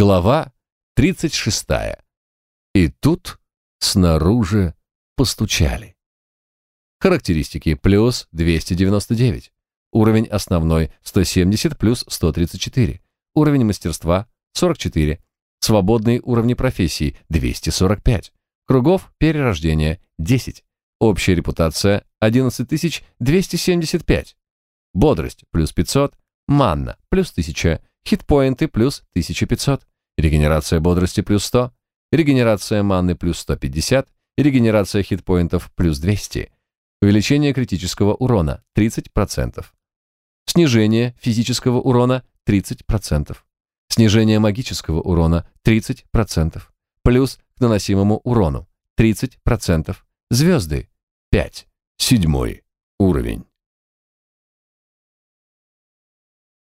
Глава 36. И тут снаружи постучали. Характеристики плюс 299. Уровень основной 170 плюс 134. Уровень мастерства 44. Свободные уровни профессий 245. Кругов перерождения 10. Общая репутация 11275. Бодрость плюс 500. Манна плюс 1000. Хитпоинты плюс 1500. Регенерация бодрости плюс 100. Регенерация маны плюс 150. Регенерация хитпоинтов плюс 200. Увеличение критического урона 30%. Снижение физического урона 30%. Снижение магического урона 30%. Плюс к наносимому урону 30%. Звезды 5. Седьмой уровень.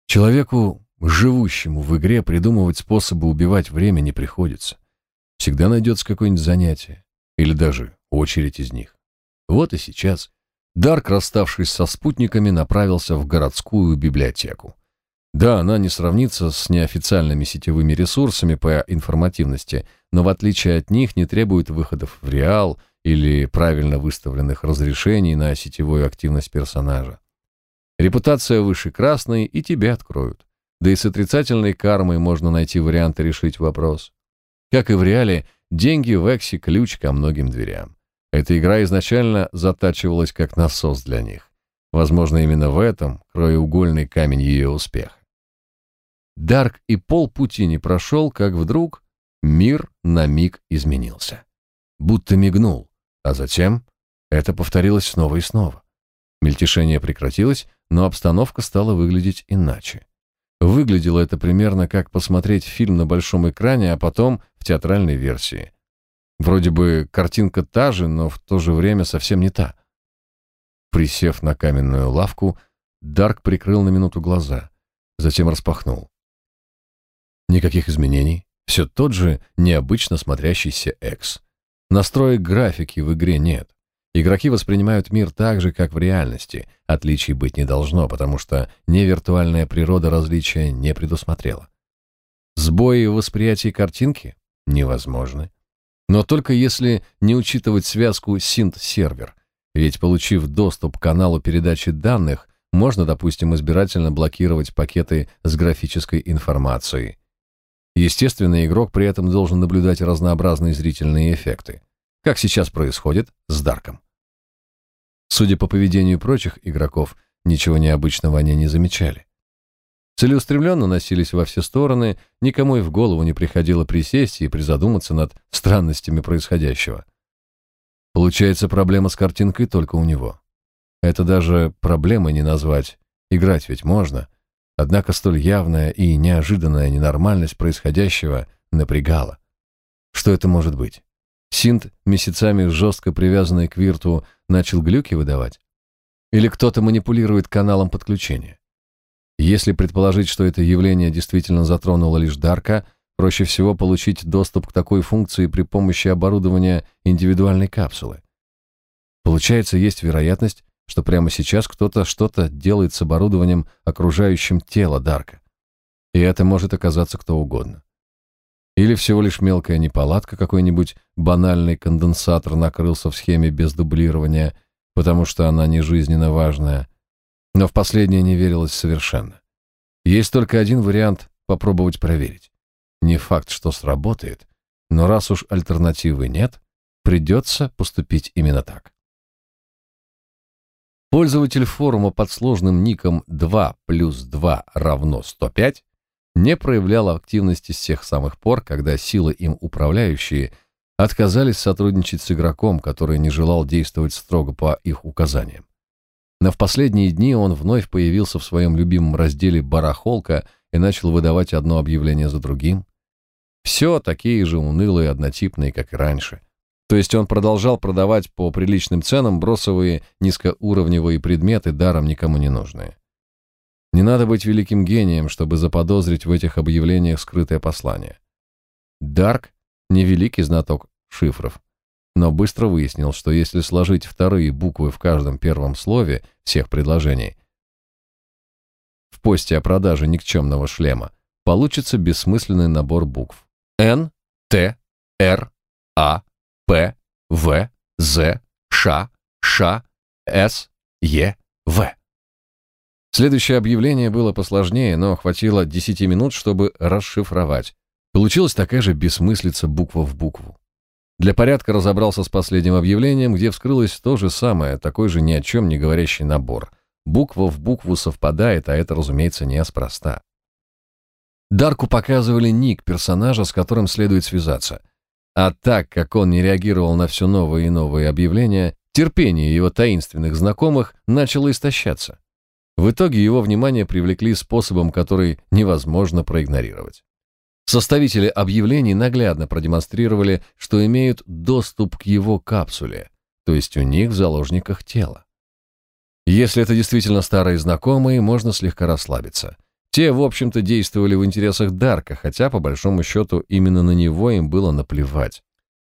Человеку, живущему в игре, придумывать способы убивать время не приходится. Всегда найдется какое-нибудь занятие. Или даже очередь из них. Вот и сейчас Дарк, расставшись со спутниками, направился в городскую библиотеку. Да, она не сравнится с неофициальными сетевыми ресурсами по информативности, но в отличие от них не требует выходов в реал или правильно выставленных разрешений на сетевую активность персонажа. Репутация выше красной, и тебя откроют. Да и с отрицательной кармой можно найти варианты решить вопрос. Как и в реале, деньги в Эксе – ключ ко многим дверям. Эта игра изначально затачивалась как насос для них. Возможно, именно в этом краеугольный камень ее успеха. Дарк и полпути не прошел, как вдруг мир на миг изменился. Будто мигнул, а затем это повторилось снова и снова. Мельтешение прекратилось, но обстановка стала выглядеть иначе. Выглядело это примерно как посмотреть фильм на большом экране, а потом в театральной версии. Вроде бы картинка та же, но в то же время совсем не та. Присев на каменную лавку, Дарк прикрыл на минуту глаза, затем распахнул. Никаких изменений, все тот же необычно смотрящийся Экс. Настроек графики в игре нет. Игроки воспринимают мир так же, как в реальности. Отличий быть не должно, потому что невиртуальная природа различия не предусмотрела. Сбои в восприятии картинки невозможны. Но только если не учитывать связку синт-сервер. Ведь получив доступ к каналу передачи данных, можно, допустим, избирательно блокировать пакеты с графической информацией. Естественно, игрок при этом должен наблюдать разнообразные зрительные эффекты, как сейчас происходит с Дарком. Судя по поведению прочих игроков, ничего необычного они не замечали. Целеустремленно носились во все стороны, никому и в голову не приходило присесть и призадуматься над странностями происходящего. Получается, проблема с картинкой только у него. Это даже проблемой не назвать. Играть ведь можно. Однако столь явная и неожиданная ненормальность происходящего напрягала. Что это может быть? Синт, месяцами жестко привязанный к вирту, начал глюки выдавать? Или кто-то манипулирует каналом подключения? Если предположить, что это явление действительно затронуло лишь Дарка, проще всего получить доступ к такой функции при помощи оборудования индивидуальной капсулы. Получается, есть вероятность, что прямо сейчас кто-то что-то делает с оборудованием, окружающим тело Дарка. И это может оказаться кто угодно. Или всего лишь мелкая неполадка, какой-нибудь банальный конденсатор накрылся в схеме без дублирования, потому что она не жизненно важная. Но в последнее не верилось совершенно. Есть только один вариант попробовать проверить. Не факт, что сработает, но раз уж альтернативы нет, придется поступить именно так. Пользователь форума под сложным ником 2 плюс 2 равно 105 не проявлял активности с тех самых пор, когда силы им управляющие отказались сотрудничать с игроком, который не желал действовать строго по их указаниям. Но в последние дни он вновь появился в своем любимом разделе «Барахолка» и начал выдавать одно объявление за другим. Все такие же унылые, однотипные, как и раньше. То есть он продолжал продавать по приличным ценам бросовые низкоуровневые предметы, даром никому не нужные. Не надо быть великим гением, чтобы заподозрить в этих объявлениях скрытое послание. Дарк — невеликий знаток шифров, но быстро выяснил, что если сложить вторые буквы в каждом первом слове всех предложений в посте о продаже никчемного шлема, получится бессмысленный набор букв. Н, Т, Р, А, П, В, З, Ш, Ш, С, Е, В. Следующее объявление было посложнее, но хватило 10 минут, чтобы расшифровать. Получилась такая же бессмыслица буква в букву. Для порядка разобрался с последним объявлением, где вскрылось то же самое, такой же ни о чем не говорящий набор. Буква в букву совпадает, а это, разумеется, неспроста. Дарку показывали ник персонажа, с которым следует связаться. А так как он не реагировал на все новые и новые объявления, терпение его таинственных знакомых начало истощаться. В итоге его внимание привлекли способом, который невозможно проигнорировать. Составители объявлений наглядно продемонстрировали, что имеют доступ к его капсуле, то есть у них в заложниках тело. Если это действительно старые знакомые, можно слегка расслабиться. Те, в общем-то, действовали в интересах Дарка, хотя, по большому счету, именно на него им было наплевать.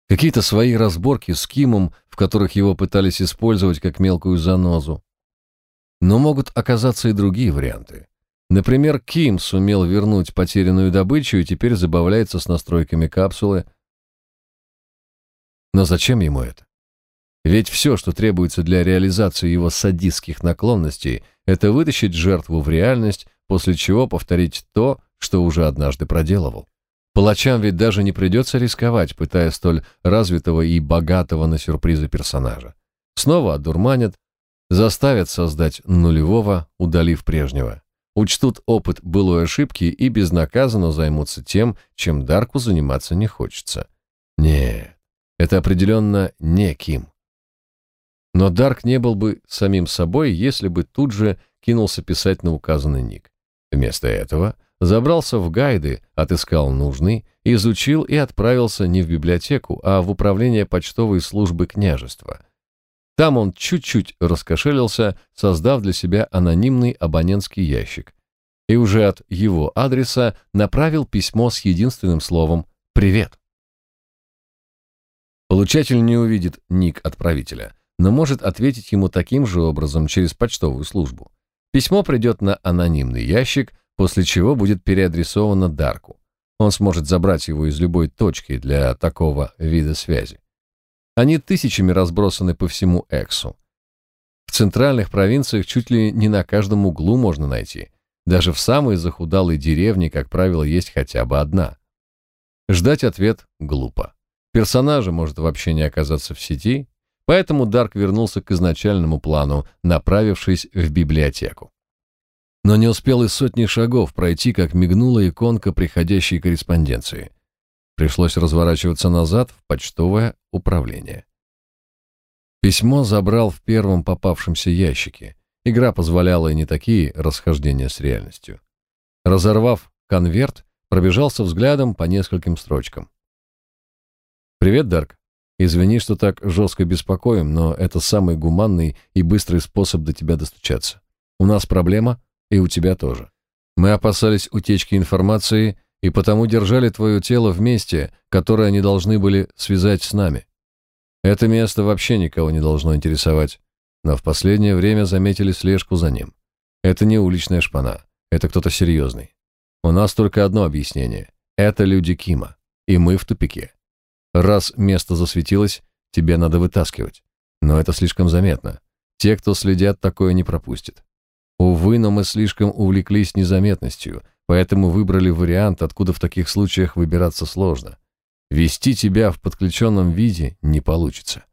Какие-то свои разборки с Кимом, в которых его пытались использовать как мелкую занозу. Но могут оказаться и другие варианты. Например, Ким сумел вернуть потерянную добычу и теперь забавляется с настройками капсулы. Но зачем ему это? Ведь все, что требуется для реализации его садистских наклонностей, это вытащить жертву в реальность, после чего повторить то, что уже однажды проделывал. Палачам ведь даже не придется рисковать, пытая столь развитого и богатого на сюрпризы персонажа. Снова одурманят, заставят создать нулевого, удалив прежнего. Учтут опыт былой ошибки и безнаказанно займутся тем, чем Дарку заниматься не хочется. Нет, это определенно не Ким. Но Дарк не был бы самим собой, если бы тут же кинулся писать на указанный ник. Вместо этого забрался в гайды, отыскал нужный, изучил и отправился не в библиотеку, а в управление почтовой службы княжества. Там он чуть-чуть раскошелился, создав для себя анонимный абонентский ящик, и уже от его адреса направил письмо с единственным словом «Привет». Получатель не увидит ник отправителя, но может ответить ему таким же образом через почтовую службу. Письмо придет на анонимный ящик, после чего будет переадресовано Дарку. Он сможет забрать его из любой точки для такого вида связи. Они тысячами разбросаны по всему Эксу. В центральных провинциях чуть ли не на каждом углу можно найти. Даже в самой захудалой деревне, как правило, есть хотя бы одна. Ждать ответ глупо. Персонажа может вообще не оказаться в сети, Поэтому Дарк вернулся к изначальному плану, направившись в библиотеку. Но не успел и сотни шагов пройти, как мигнула иконка приходящей корреспонденции. Пришлось разворачиваться назад в почтовое управление. Письмо забрал в первом попавшемся ящике. Игра позволяла и не такие расхождения с реальностью. Разорвав конверт, пробежался взглядом по нескольким строчкам. «Привет, Дарк. Извини, что так жестко беспокоим, но это самый гуманный и быстрый способ до тебя достучаться. У нас проблема, и у тебя тоже. Мы опасались утечки информации и потому держали твое тело в месте, которое они должны были связать с нами. Это место вообще никого не должно интересовать, но в последнее время заметили слежку за ним. Это не уличная шпана, это кто-то серьезный. У нас только одно объяснение. Это люди Кима, и мы в тупике. Раз место засветилось, тебе надо вытаскивать. Но это слишком заметно. Те, кто следят, такое не пропустят. Увы, но мы слишком увлеклись незаметностью, поэтому выбрали вариант, откуда в таких случаях выбираться сложно. Вести тебя в подключенном виде не получится.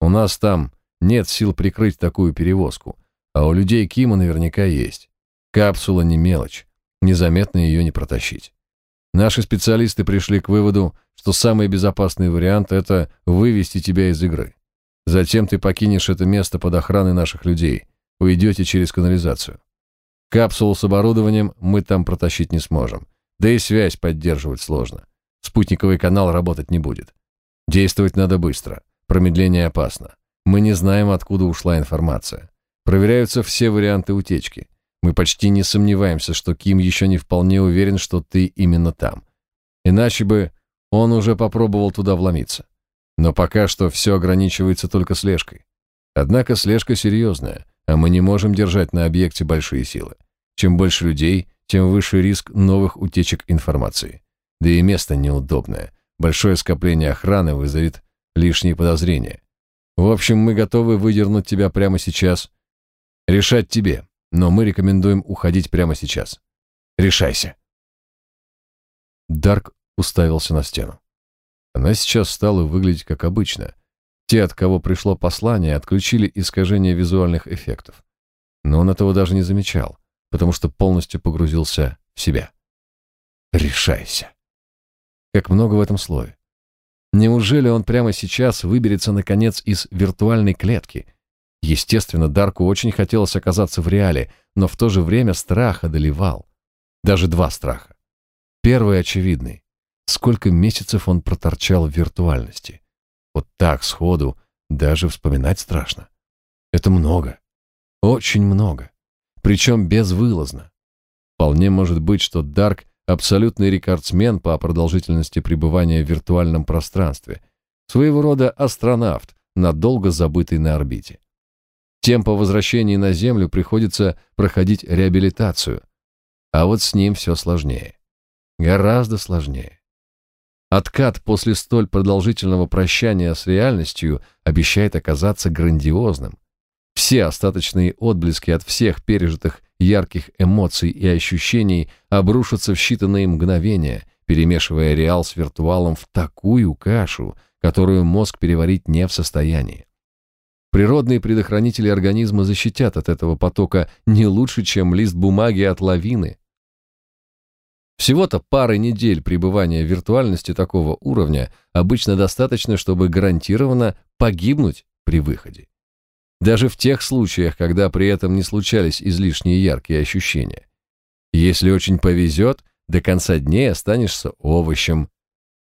У нас там нет сил прикрыть такую перевозку, а у людей Кима наверняка есть. Капсула не мелочь, незаметно ее не протащить. Наши специалисты пришли к выводу, что самый безопасный вариант — это вывести тебя из игры. Затем ты покинешь это место под охраной наших людей, уйдете через канализацию. Капсулу с оборудованием мы там протащить не сможем, да и связь поддерживать сложно. Спутниковый канал работать не будет. Действовать надо быстро, промедление опасно. Мы не знаем, откуда ушла информация. Проверяются все варианты утечки. Мы почти не сомневаемся, что Ким еще не вполне уверен, что ты именно там. Иначе бы он уже попробовал туда вломиться. Но пока что все ограничивается только слежкой. Однако слежка серьезная, а мы не можем держать на объекте большие силы. Чем больше людей, тем выше риск новых утечек информации. Да и место неудобное. Большое скопление охраны вызовет лишние подозрения. В общем, мы готовы выдернуть тебя прямо сейчас. Решать тебе, но мы рекомендуем уходить прямо сейчас. Решайся. Дарк уставился на стену. Она сейчас стала выглядеть как обычно. Те, от кого пришло послание, отключили искажение визуальных эффектов. Но он этого даже не замечал, потому что полностью погрузился в себя. Решайся. Как много в этом слове. Неужели он прямо сейчас выберется, наконец, из виртуальной клетки? Естественно, Дарку очень хотелось оказаться в реале, но в то же время страх одолевал. Даже два страха. Первый очевидный. Сколько месяцев он проторчал в виртуальности. Вот так, сходу, даже вспоминать страшно. Это много. Очень много. Причем безвылазно. Вполне может быть, что Дарк — абсолютный рекордсмен по продолжительности пребывания в виртуальном пространстве. Своего рода астронавт, надолго забытый на орбите. Тем по возвращении на Землю приходится проходить реабилитацию. А вот с ним все сложнее. Гораздо сложнее. Откат после столь продолжительного прощания с реальностью обещает оказаться грандиозным. Все остаточные отблески от всех пережитых ярких эмоций и ощущений обрушатся в считанные мгновения, перемешивая реал с виртуалом в такую кашу, которую мозг переварить не в состоянии. Природные предохранители организма защитят от этого потока не лучше, чем лист бумаги от лавины, всего-то пары недель пребывания в виртуальности такого уровня обычно достаточно, чтобы гарантированно погибнуть при выходе. Даже в тех случаях, когда при этом не случались излишние яркие ощущения. Если очень повезет, до конца дней останешься овощем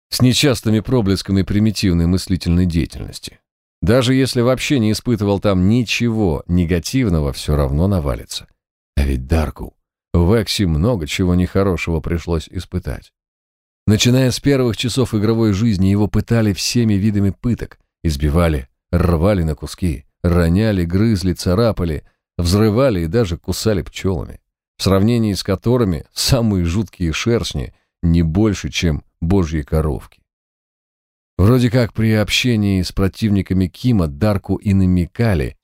с нечастыми проблесками примитивной мыслительной деятельности. Даже если вообще не испытывал там ничего негативного, все равно навалится. А ведь Дарку в Эксе много чего нехорошего пришлось испытать. Начиная с первых часов игровой жизни, его пытали всеми видами пыток, избивали, рвали на куски, роняли, грызли, царапали, взрывали и даже кусали пчелами, в сравнении с которыми самые жуткие шершни не больше, чем божьи коровки. Вроде как при общении с противниками Кима Дарку и намекали,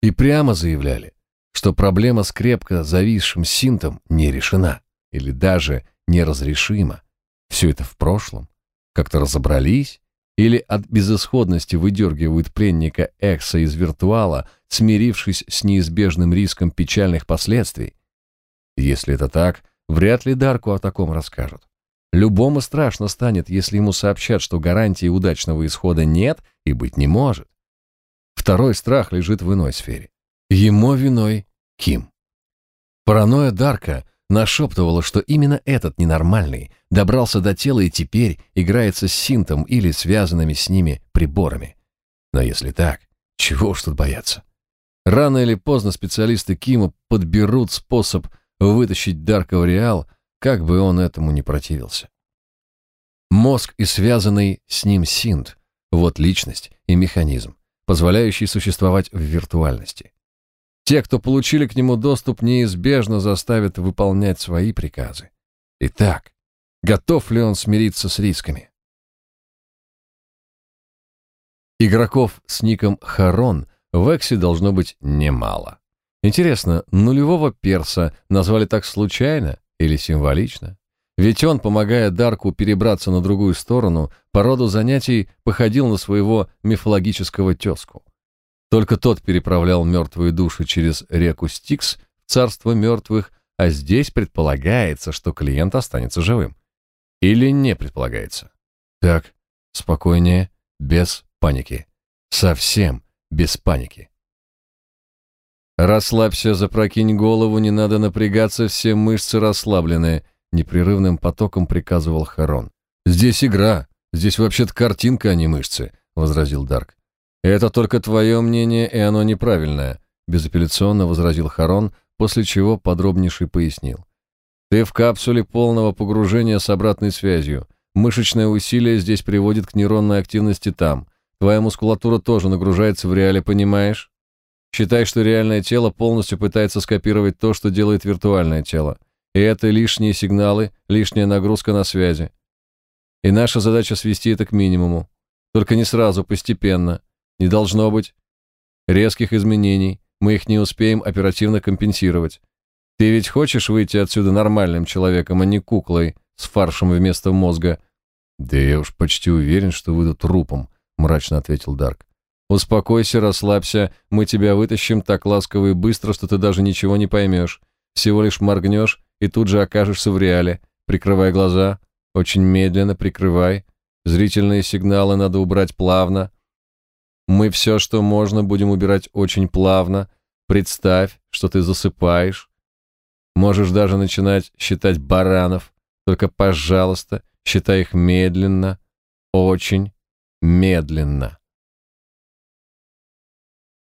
и прямо заявляли, что проблема с крепко зависшим синтом не решена или даже неразрешима. Все это в прошлом. Как-то разобрались или от безысходности выдергивают пленника Экса из виртуала, смирившись с неизбежным риском печальных последствий. Если это так, вряд ли Дарку о таком расскажут. Любому страшно станет, если ему сообщат, что гарантии удачного исхода нет и быть не может. Второй страх лежит в иной сфере. Ему виной Ким. Паранойя Дарка нашептывала, что именно этот ненормальный добрался до тела и теперь играется с синтом или связанными с ними приборами. Но если так, чего уж тут бояться? Рано или поздно специалисты Кима подберут способ вытащить Дарка в реал, как бы он этому не противился. Мозг и связанный с ним синт — вот личность и механизм, позволяющий существовать в виртуальности. Те, кто получили к нему доступ, неизбежно заставят выполнять свои приказы. Итак, готов ли он смириться с рисками? Игроков с ником Харон в Эксе должно быть немало. Интересно, нулевого перса назвали так случайно или символично? Ведь он, помогая Дарку перебраться на другую сторону, по роду занятий походил на своего мифологического тезку. Только тот переправлял мертвые души через реку Стикс в царство мертвых, а здесь предполагается, что клиент останется живым. Или не предполагается. Так, спокойнее, без паники. Совсем без паники. «Расслабься, запрокинь голову, не надо напрягаться, все мышцы расслаблены», — непрерывным потоком приказывал Харон. «Здесь игра, здесь вообще-то картинка, а не мышцы», — возразил Дарк. «Это только твое мнение, и оно неправильное», — безапелляционно возразил Харон, после чего подробнейший пояснил. «Ты в капсуле полного погружения с обратной связью. Мышечное усилие здесь приводит к нейронной активности там. Твоя мускулатура тоже нагружается в реале, понимаешь? Считай, что реальное тело полностью пытается скопировать то, что делает виртуальное тело. И это лишние сигналы, лишняя нагрузка на связи. И наша задача свести это к минимуму. Только не сразу, постепенно. Не должно быть резких изменений. Мы их не успеем оперативно компенсировать. Ты ведь хочешь выйти отсюда нормальным человеком, а не куклой с фаршем вместо мозга? Да я уж почти уверен, что выйду трупом, мрачно ответил Дарк. Успокойся, расслабься, мы тебя вытащим так ласково и быстро, что ты даже ничего не поймешь. Всего лишь моргнешь и тут же окажешься в реале. Прикрывай глаза, очень медленно прикрывай. Зрительные сигналы надо убрать плавно. Мы все, что можно, будем убирать очень плавно. Представь, что ты засыпаешь. Можешь даже начинать считать баранов. Только, пожалуйста, считай их медленно, очень медленно.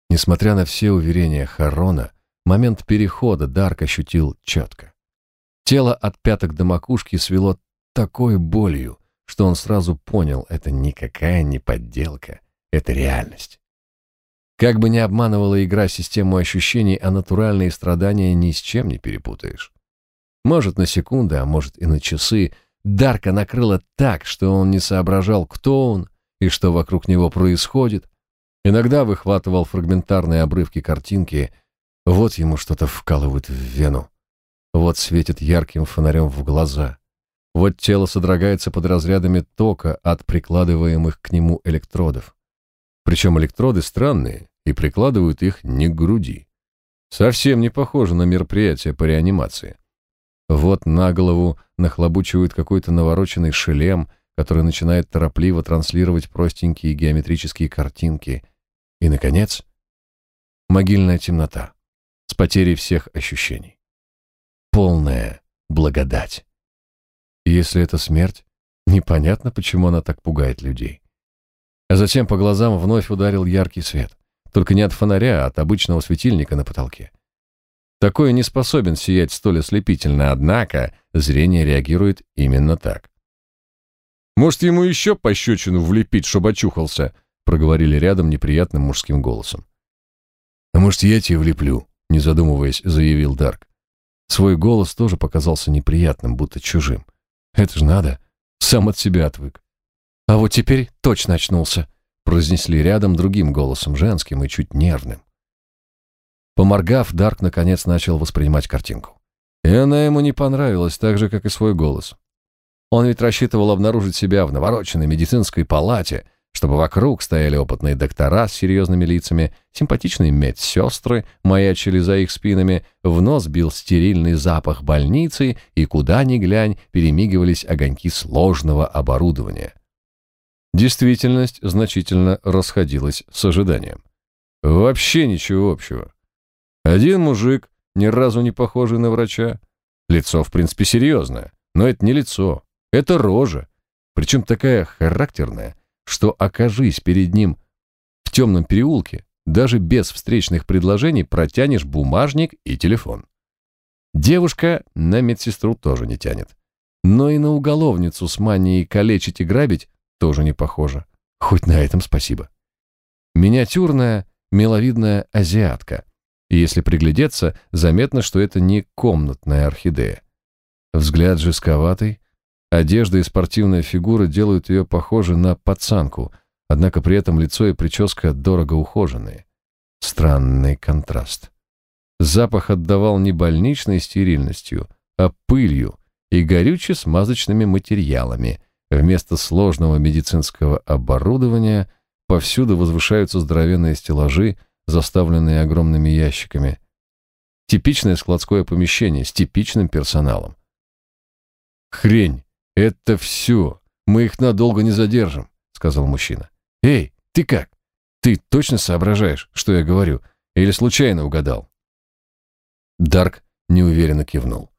Несмотря на все уверения Харона, момент перехода Дарк ощутил четко. Тело от пяток до макушки свело такой болью, что он сразу понял, это никакая не подделка, это реальность. Как бы ни обманывала игра систему ощущений, а натуральные страдания ни с чем не перепутаешь. Может, на секунды, а может и на часы, Дарка накрыло так, что он не соображал, кто он и что вокруг него происходит. Иногда выхватывал фрагментарные обрывки картинки, вот ему что-то вкалывают в вену. Вот светит ярким фонарем в глаза. Вот тело содрогается под разрядами тока от прикладываемых к нему электродов. Причем электроды странные, и прикладывают их не к груди. Совсем не похоже на мероприятие по реанимации. Вот на голову нахлобучивают какой-то навороченный шлем, который начинает торопливо транслировать простенькие геометрические картинки. И, наконец, могильная темнота с потерей всех ощущений. Полная благодать. Если это смерть, непонятно, почему она так пугает людей. А затем по глазам вновь ударил яркий свет. Только не от фонаря, а от обычного светильника на потолке. Такой не способен сиять столь ослепительно, однако зрение реагирует именно так. «Может, ему еще пощечину влепить, чтобы очухался?» проговорили рядом неприятным мужским голосом. «А может, я тебе влеплю?» не задумываясь, заявил Дарк. Свой голос тоже показался неприятным, будто чужим. Это ж надо. Сам от себя отвык. А вот теперь точно очнулся, произнесли рядом другим голосом, женским и чуть нервным. Поморгав, Дарк наконец начал воспринимать картинку. И она ему не понравилась, так же, как и свой голос. Он ведь рассчитывал обнаружить себя в навороченной медицинской палате, чтобы вокруг стояли опытные доктора с серьезными лицами, симпатичные медсестры маячили за их спинами, в нос бил стерильный запах больницы, и куда ни глянь, перемигивались огоньки сложного оборудования. Действительность значительно расходилась с ожиданием. Вообще ничего общего. Один мужик, ни разу не похожий на врача. Лицо, в принципе, серьезное, но это не лицо, это рожа, причем такая характерная, что окажись перед ним в темном переулке, даже без встречных предложений протянешь бумажник и телефон. Девушка на медсестру тоже не тянет. Но и на уголовницу с манией калечить и грабить тоже не похоже. Хоть на этом спасибо. Миниатюрная, миловидная азиатка. И если приглядеться, заметно, что это не комнатная орхидея. Взгляд жестковатый, Одежда и спортивная фигура делают ее похожей на пацанку, однако при этом лицо и прическа дорого ухоженные. Странный контраст. Запах отдавал не больничной стерильностью, а пылью и горюче-смазочными материалами. Вместо сложного медицинского оборудования повсюду возвышаются здоровенные стеллажи, заставленные огромными ящиками. Типичное складское помещение с типичным персоналом. Хрень! «Это все. Мы их надолго не задержим», — сказал мужчина. «Эй, ты как? Ты точно соображаешь, что я говорю? Или случайно угадал?» Дарк неуверенно кивнул.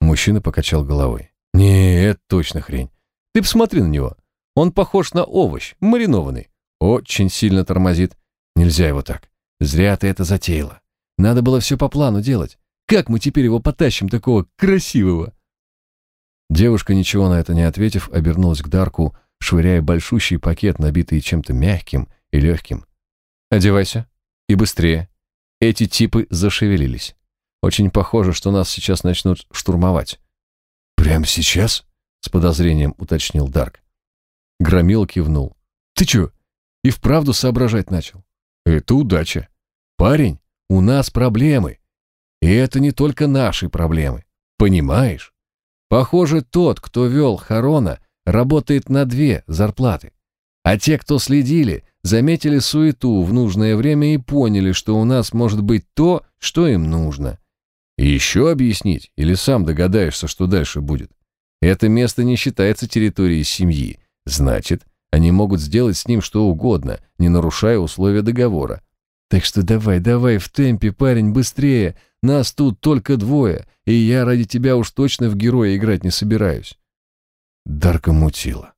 Мужчина покачал головой. «Не, точно хрень. Ты посмотри на него. Он похож на овощ, маринованный. Очень сильно тормозит. Нельзя его так. Зря ты это затеяла. Надо было все по плану делать. Как мы теперь его потащим, такого красивого?» Девушка, ничего на это не ответив, обернулась к Дарку, швыряя большущий пакет, набитый чем-то мягким и легким. «Одевайся. И быстрее». Эти типы зашевелились. Очень похоже, что нас сейчас начнут штурмовать. Прямо сейчас? С подозрением уточнил Дарк. Громил кивнул. Ты чё, и вправду соображать начал? Это удача. Парень, у нас проблемы. И это не только наши проблемы. Понимаешь? Похоже, тот, кто вел Харона, работает на две зарплаты. А те, кто следили, заметили суету в нужное время и поняли, что у нас может быть то, что им нужно. И еще объяснить, или сам догадаешься, что дальше будет. Это место не считается территорией семьи. Значит, они могут сделать с ним что угодно, не нарушая условия договора. Так что давай, давай в темпе, парень, быстрее. Нас тут только двое, и я ради тебя уж точно в героя играть не собираюсь. Дарка мутила.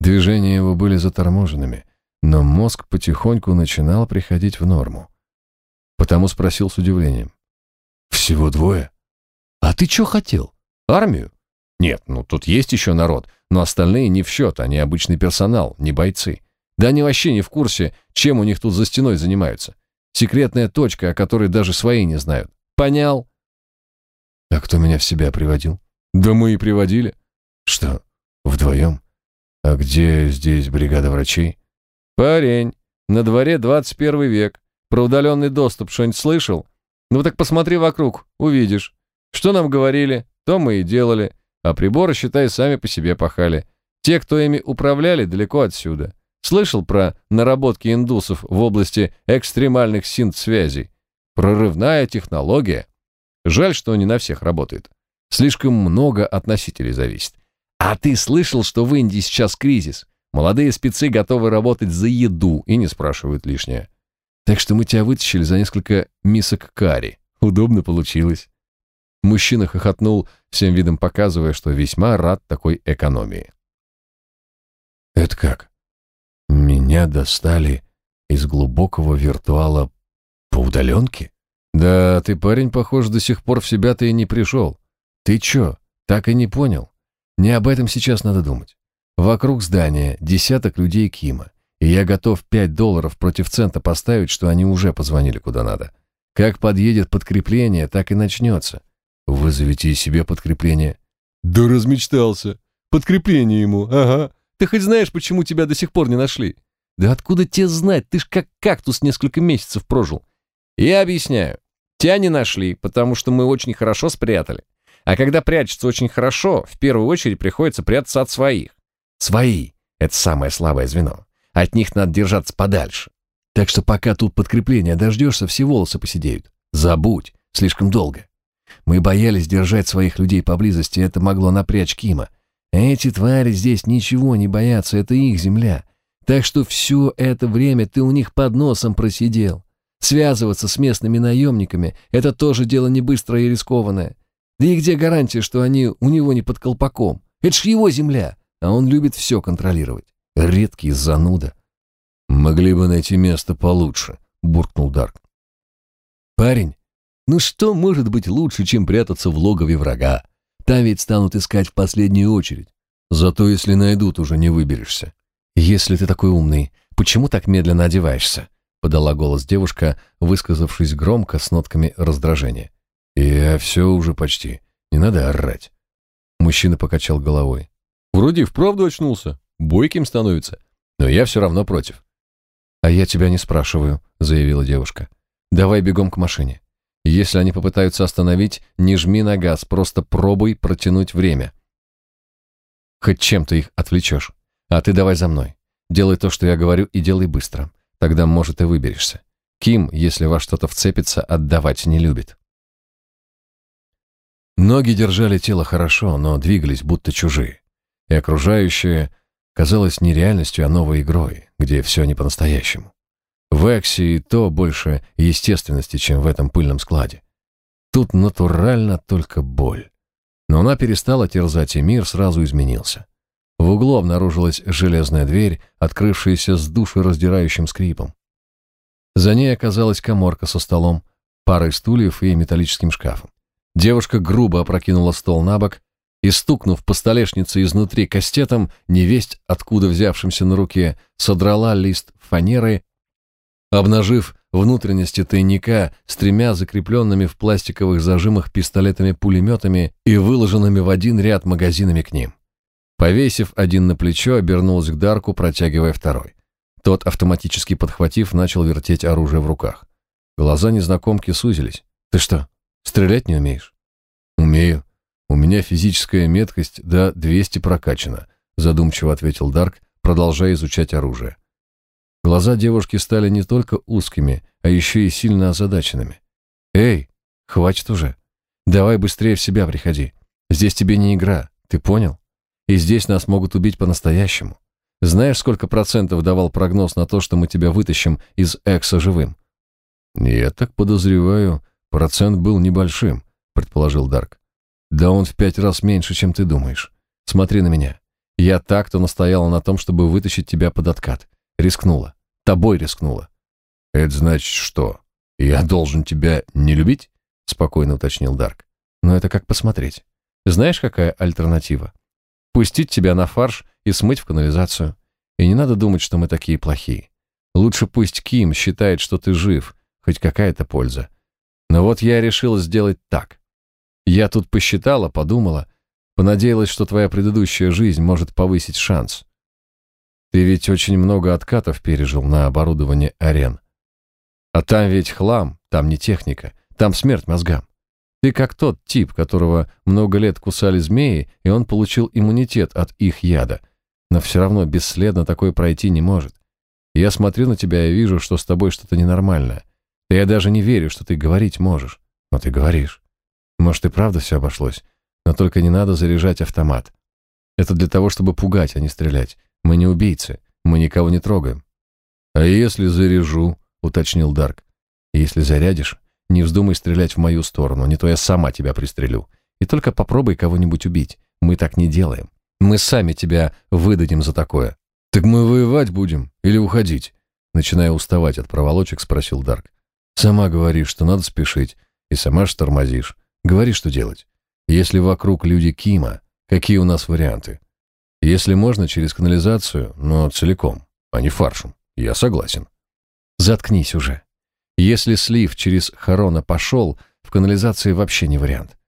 Движения его были заторможенными, но мозг потихоньку начинал приходить в норму. Потому спросил с удивлением. «Всего двое? А ты что хотел? Армию?» «Нет, ну тут есть еще народ, но остальные не в счет, они обычный персонал, не бойцы. Да они вообще не в курсе, чем у них тут за стеной занимаются. Секретная точка, о которой даже свои не знают. Понял?» «А кто меня в себя приводил?» «Да мы и приводили». «Что, вдвоем? А где здесь бригада врачей?» «Парень, на дворе 21 век. Про удаленный доступ что-нибудь слышал? Ну так посмотри вокруг, увидишь. Что нам говорили, то мы и делали. А приборы, считай, сами по себе пахали. Те, кто ими управляли, далеко отсюда. Слышал про наработки индусов в области экстремальных синт-связей? Прорывная технология. Жаль, что не на всех работает. Слишком много от носителей зависит. А ты слышал, что в Индии сейчас кризис? Молодые спецы готовы работать за еду и не спрашивают лишнее. Так что мы тебя вытащили за несколько мисок карри. Удобно получилось. Мужчина хохотнул, всем видом показывая, что весьма рад такой экономии. «Это как? Меня достали из глубокого виртуала по удаленке?» «Да, ты, парень, похож, до сих пор в себя-то и не пришел. Ты чё, так и не понял? Не об этом сейчас надо думать. Вокруг здания десяток людей Кима, и я готов пять долларов против цента поставить, что они уже позвонили куда надо. Как подъедет подкрепление, так и начнется. Вызовите себе подкрепление. Да размечтался. Подкрепление ему, ага. Ты хоть знаешь, почему тебя до сих пор не нашли? Да откуда тебе знать? Ты ж как кактус несколько месяцев прожил. Я объясняю. Тебя не нашли, потому что мы очень хорошо спрятали. А когда прячется очень хорошо, в первую очередь приходится прятаться от своих. Свои — это самое слабое звено. От них надо держаться подальше. Так что пока тут подкрепления дождешься, все волосы посидеют. Забудь, слишком долго. Мы боялись держать своих людей поблизости, это могло напрячь Кима. Эти твари здесь ничего не боятся, это их земля. Так что все это время ты у них под носом просидел. Связываться с местными наемниками — это тоже дело не быстрое и рискованное. Да и где гарантия, что они у него не под колпаком? Это ж его земля а он любит все контролировать. Редкий зануда. «Могли бы найти место получше», — буркнул Дарк. «Парень, ну что может быть лучше, чем прятаться в логове врага? Там ведь станут искать в последнюю очередь. Зато если найдут, уже не выберешься. Если ты такой умный, почему так медленно одеваешься?» — подала голос девушка, высказавшись громко с нотками раздражения. «Я все уже почти. Не надо орать». Мужчина покачал головой. Вроде и вправду очнулся, бойким становится, но я все равно против. «А я тебя не спрашиваю», — заявила девушка. «Давай бегом к машине. Если они попытаются остановить, не жми на газ, просто пробуй протянуть время. Хоть чем-то их отвлечешь. А ты давай за мной. Делай то, что я говорю, и делай быстро. Тогда, может, и выберешься. Ким, если во что-то вцепится, отдавать не любит». Ноги держали тело хорошо, но двигались будто чужие и окружающее казалось не реальностью, а новой игрой, где все не по-настоящему. В Эксе и то больше естественности, чем в этом пыльном складе. Тут натурально только боль. Но она перестала терзать, и мир сразу изменился. В углу обнаружилась железная дверь, открывшаяся с душераздирающим скрипом. За ней оказалась коморка со столом, парой стульев и металлическим шкафом. Девушка грубо опрокинула стол на бок и, стукнув по столешнице изнутри кастетом, невесть, откуда взявшимся на руке, содрала лист фанеры, обнажив внутренности тайника с тремя закрепленными в пластиковых зажимах пистолетами-пулеметами и выложенными в один ряд магазинами к ним. Повесив один на плечо, обернулась к Дарку, протягивая второй. Тот, автоматически подхватив, начал вертеть оружие в руках. Глаза незнакомки сузились. «Ты что, стрелять не умеешь?» «Умею. У меня физическая меткость до 200 прокачана», задумчиво ответил Дарк, продолжая изучать оружие. Глаза девушки стали не только узкими, а еще и сильно озадаченными. «Эй, хватит уже. Давай быстрее в себя приходи. Здесь тебе не игра, ты понял? И здесь нас могут убить по-настоящему. Знаешь, сколько процентов давал прогноз на то, что мы тебя вытащим из Экса живым?» «Я так подозреваю, процент был небольшим», — предположил Дарк. «Да он в пять раз меньше, чем ты думаешь. Смотри на меня. Я так-то настояла на том, чтобы вытащить тебя под откат. Рискнула. Тобой рискнула. Это значит что? Я должен тебя не любить? Спокойно уточнил Дарк. Но это как посмотреть. Знаешь, какая альтернатива? Пустить тебя на фарш и смыть в канализацию. И не надо думать, что мы такие плохие. Лучше пусть Ким считает, что ты жив, хоть какая-то польза. Но вот я решила сделать так. Я тут посчитала, подумала, понадеялась, что твоя предыдущая жизнь может повысить шанс. Ты ведь очень много откатов пережил на оборудование арен. А там ведь хлам, там не техника, там смерть мозгам. Ты как тот тип, которого много лет кусали змеи, и он получил иммунитет от их яда. Но все равно бесследно такое пройти не может. Я смотрю на тебя и вижу, что с тобой что-то ненормальное. Да я даже не верю, что ты говорить можешь. Но ты говоришь. Может, и правда все обошлось. Но только не надо заряжать автомат. Это для того, чтобы пугать, а не стрелять. Мы не убийцы, мы никого не трогаем. А если заряжу, уточнил Дарк. Если зарядишь, не вздумай стрелять в мою сторону, не то я сама тебя пристрелю. И только попробуй кого-нибудь убить. Мы так не делаем. Мы сами тебя выдадим за такое. Так мы воевать будем или уходить? Начиная уставать от проволочек, спросил Дарк. Сама говоришь, что надо спешить, и сама ж тормозишь. Говори, что делать. Если вокруг люди Кима, какие у нас варианты? Если можно, через канализацию, но целиком, а не фаршем. Я согласен. Заткнись уже. Если слив через Харона пошел, в канализации вообще не вариант.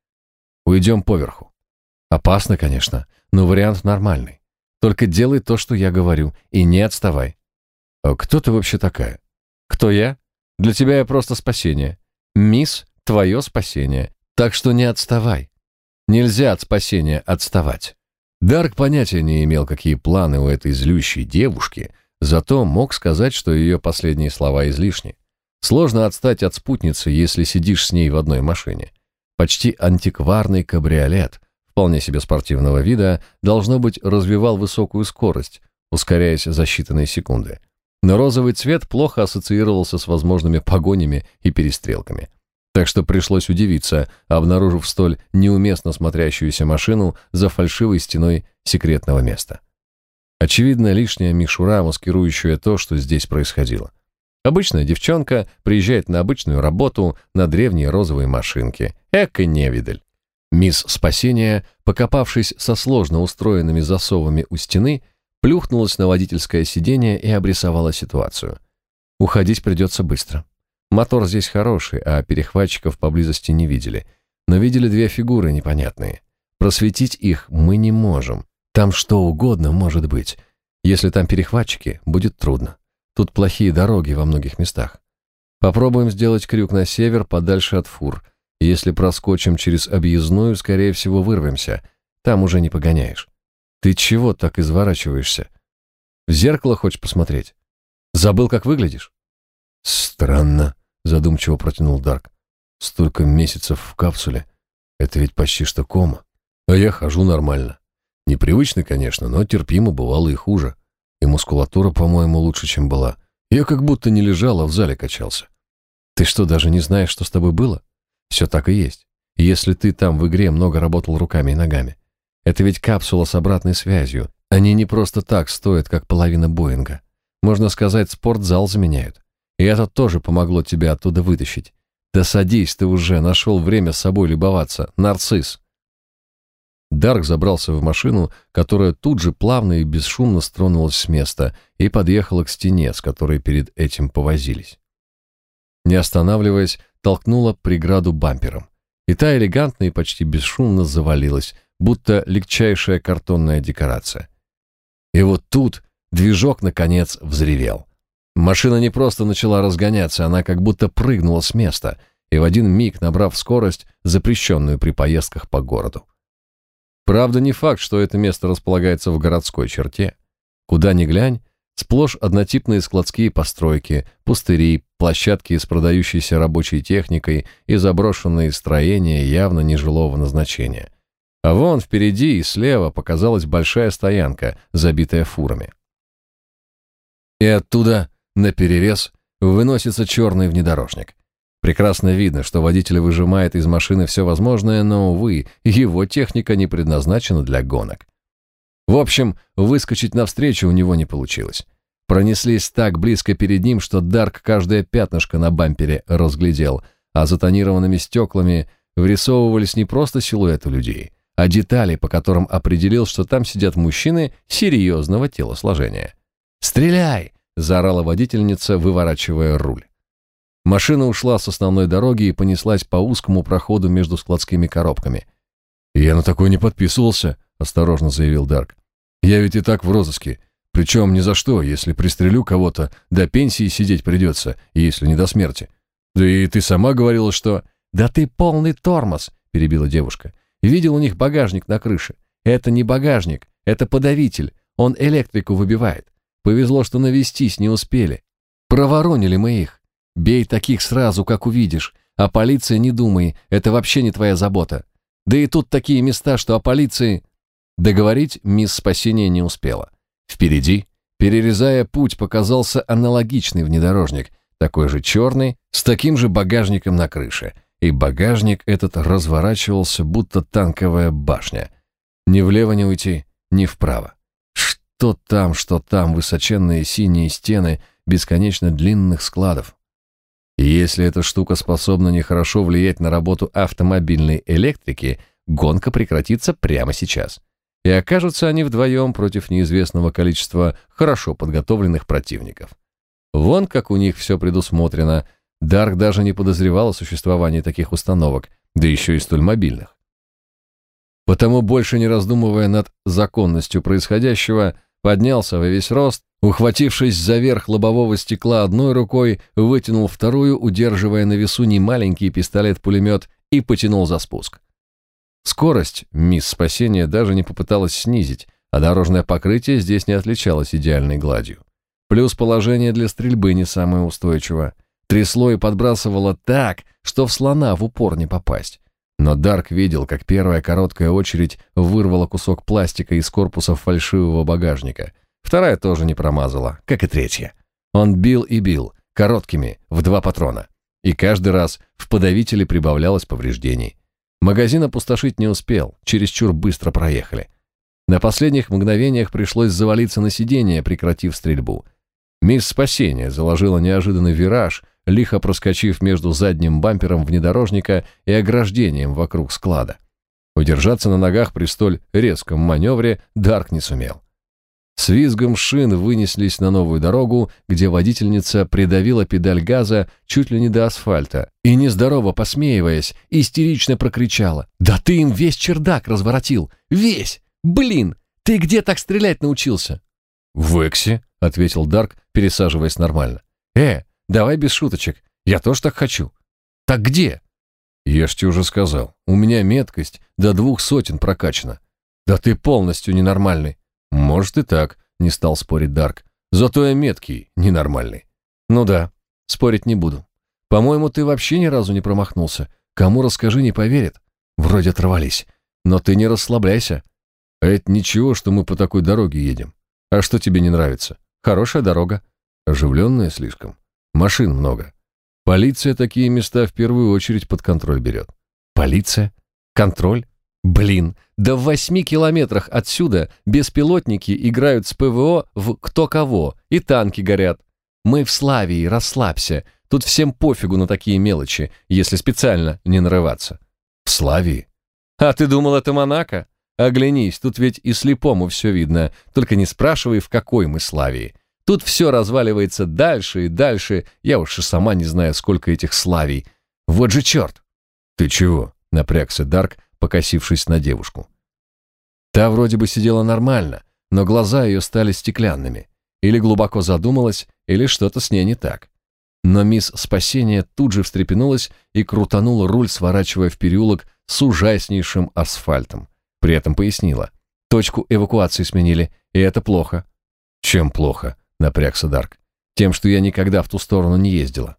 Уйдем поверху. Опасно, конечно, но вариант нормальный. Только делай то, что я говорю, и не отставай. А кто ты вообще такая? Кто я? Для тебя я просто спасение. Мисс, твое спасение. Так что не отставай. Нельзя от спасения отставать. Дарк понятия не имел, какие планы у этой злющей девушки, зато мог сказать, что ее последние слова излишни. Сложно отстать от спутницы, если сидишь с ней в одной машине. Почти антикварный кабриолет, вполне себе спортивного вида, должно быть, развивал высокую скорость, ускоряясь за считанные секунды. Но розовый цвет плохо ассоциировался с возможными погонями и перестрелками так что пришлось удивиться, обнаружив столь неуместно смотрящуюся машину за фальшивой стеной секретного места. Очевидно, лишняя мишура, маскирующая то, что здесь происходило. Обычная девчонка приезжает на обычную работу на древней розовой машинке. Эка невидаль. Мисс Спасения, покопавшись со сложно устроенными засовами у стены, плюхнулась на водительское сиденье и обрисовала ситуацию. Уходить придется быстро. Мотор здесь хороший, а перехватчиков поблизости не видели. Но видели две фигуры непонятные. Просветить их мы не можем. Там что угодно может быть. Если там перехватчики, будет трудно. Тут плохие дороги во многих местах. Попробуем сделать крюк на север, подальше от фур. Если проскочим через объездную, скорее всего, вырвемся. Там уже не погоняешь. Ты чего так изворачиваешься? В зеркало хочешь посмотреть? Забыл, как выглядишь? Странно задумчиво протянул Дарк. Столько месяцев в капсуле. Это ведь почти что кома. А я хожу нормально. Непривычно, конечно, но терпимо бывало и хуже. И мускулатура, по-моему, лучше, чем была. Я как будто не лежал, а в зале качался. Ты что, даже не знаешь, что с тобой было? Все так и есть. Если ты там в игре много работал руками и ногами. Это ведь капсула с обратной связью. Они не просто так стоят, как половина Боинга. Можно сказать, спортзал заменяют. И это тоже помогло тебе оттуда вытащить. Да садись ты уже, нашел время с собой любоваться, нарцисс. Дарк забрался в машину, которая тут же плавно и бесшумно стронулась с места и подъехала к стене, с которой перед этим повозились. не останавливаясь, толкнула преграду бампером. И та элегантно и почти бесшумно завалилась, будто легчайшая картонная декорация. И вот тут движок, наконец, взревел. Машина не просто начала разгоняться, она как будто прыгнула с места и в один миг, набрав скорость, запрещенную при поездках по городу. Правда, не факт, что это место располагается в городской черте. Куда ни глянь, сплошь однотипные складские постройки, пустыри, площадки с продающейся рабочей техникой и заброшенные строения явно нежилого назначения. А вон впереди и слева показалась большая стоянка, забитая фурами. И оттуда, на перерез, выносится черный внедорожник. Прекрасно видно, что водитель выжимает из машины все возможное, но, увы, его техника не предназначена для гонок. В общем, выскочить навстречу у него не получилось. Пронеслись так близко перед ним, что Дарк каждое пятнышко на бампере разглядел, а за тонированными стеклами вырисовывались не просто силуэты людей, а детали, по которым определил, что там сидят мужчины серьезного телосложения. «Стреляй!» — заорала водительница, выворачивая руль. Машина ушла с основной дороги и понеслась по узкому проходу между складскими коробками. «Я на такое не подписывался», — осторожно заявил Дарк. «Я ведь и так в розыске. Причем ни за что, если пристрелю кого-то, до пенсии сидеть придется, если не до смерти. Да и ты сама говорила, что...» «Да ты полный тормоз», — перебила девушка. «Видел у них багажник на крыше. Это не багажник, это подавитель. Он электрику выбивает. Повезло, что навестись не успели. Проворонили мы их. Бей таких сразу, как увидишь. А полиция не думай, это вообще не твоя забота. Да и тут такие места, что о полиции... Договорить мисс спасения не успела. Впереди, перерезая путь, показался аналогичный внедорожник, такой же черный, с таким же багажником на крыше. И багажник этот разворачивался, будто танковая башня. Ни влево не уйти, ни вправо. Что там, что там, высоченные синие стены бесконечно длинных складов. И если эта штука способна нехорошо влиять на работу автомобильной электрики, гонка прекратится прямо сейчас. И окажутся они вдвоем против неизвестного количества хорошо подготовленных противников. Вон как у них все предусмотрено. Дарк даже не подозревал о существовании таких установок, да еще и столь мобильных. Потому, больше не раздумывая над законностью происходящего, поднялся во весь рост Ухватившись за верх лобового стекла одной рукой, вытянул вторую, удерживая на весу немаленький пистолет-пулемет и потянул за спуск. Скорость мисс спасения даже не попыталась снизить, а дорожное покрытие здесь не отличалось идеальной гладью. Плюс положение для стрельбы не самое устойчивое. Трясло и подбрасывало так, что в слона в упор не попасть. Но Дарк видел, как первая короткая очередь вырвала кусок пластика из корпуса фальшивого багажника — Вторая тоже не промазала, как и третья. Он бил и бил, короткими, в два патрона. И каждый раз в подавителе прибавлялось повреждений. Магазин опустошить не успел, чересчур быстро проехали. На последних мгновениях пришлось завалиться на сиденье, прекратив стрельбу. Мисс Спасения заложила неожиданный вираж, лихо проскочив между задним бампером внедорожника и ограждением вокруг склада. Удержаться на ногах при столь резком маневре Дарк не сумел. С визгом шин вынеслись на новую дорогу, где водительница придавила педаль газа чуть ли не до асфальта и, нездорово посмеиваясь, истерично прокричала. «Да ты им весь чердак разворотил! Весь! Блин! Ты где так стрелять научился?» «В Эксе», — ответил Дарк, пересаживаясь нормально. «Э, давай без шуточек. Я тоже так хочу». «Так где?» «Я ж тебе уже сказал. У меня меткость до двух сотен прокачана». «Да ты полностью ненормальный». «Может и так», — не стал спорить Дарк. «Зато я меткий, ненормальный». «Ну да, спорить не буду. По-моему, ты вообще ни разу не промахнулся. Кому расскажи, не поверят. Вроде оторвались. Но ты не расслабляйся. А это ничего, что мы по такой дороге едем. А что тебе не нравится? Хорошая дорога. Оживленная слишком. Машин много. Полиция такие места в первую очередь под контроль берет. Полиция? Контроль? Блин, да в восьми километрах отсюда беспилотники играют с ПВО в кто кого, и танки горят. Мы в Славии, расслабься. Тут всем пофигу на такие мелочи, если специально не нарываться. В Славии? А ты думал, это Монако? Оглянись, тут ведь и слепому все видно. Только не спрашивай, в какой мы Славии. Тут все разваливается дальше и дальше, я уж и сама не знаю, сколько этих славий. Вот же черт!» «Ты чего?» — напрягся Дарк, покосившись на девушку. Та вроде бы сидела нормально, но глаза ее стали стеклянными. Или глубоко задумалась, или что-то с ней не так. Но мисс Спасения тут же встрепенулась и крутанула руль, сворачивая в переулок с ужаснейшим асфальтом. При этом пояснила. Точку эвакуации сменили, и это плохо. Чем плохо? Напрягся Дарк. Тем, что я никогда в ту сторону не ездила.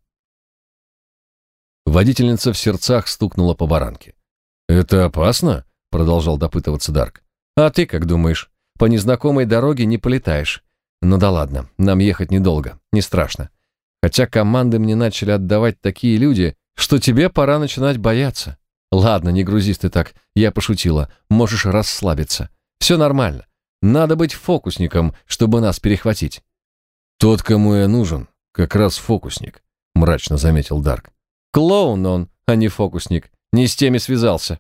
Водительница в сердцах стукнула по баранке. «Это опасно?» — продолжал допытываться Дарк. «А ты как думаешь? По незнакомой дороге не полетаешь. Ну да ладно, нам ехать недолго, не страшно. Хотя команды мне начали отдавать такие люди, что тебе пора начинать бояться. Ладно, не грузись ты так, я пошутила, можешь расслабиться. Все нормально. Надо быть фокусником, чтобы нас перехватить. Тот, кому я нужен, как раз фокусник, мрачно заметил Дарк. Клоун он, а не фокусник. Не с теми связался.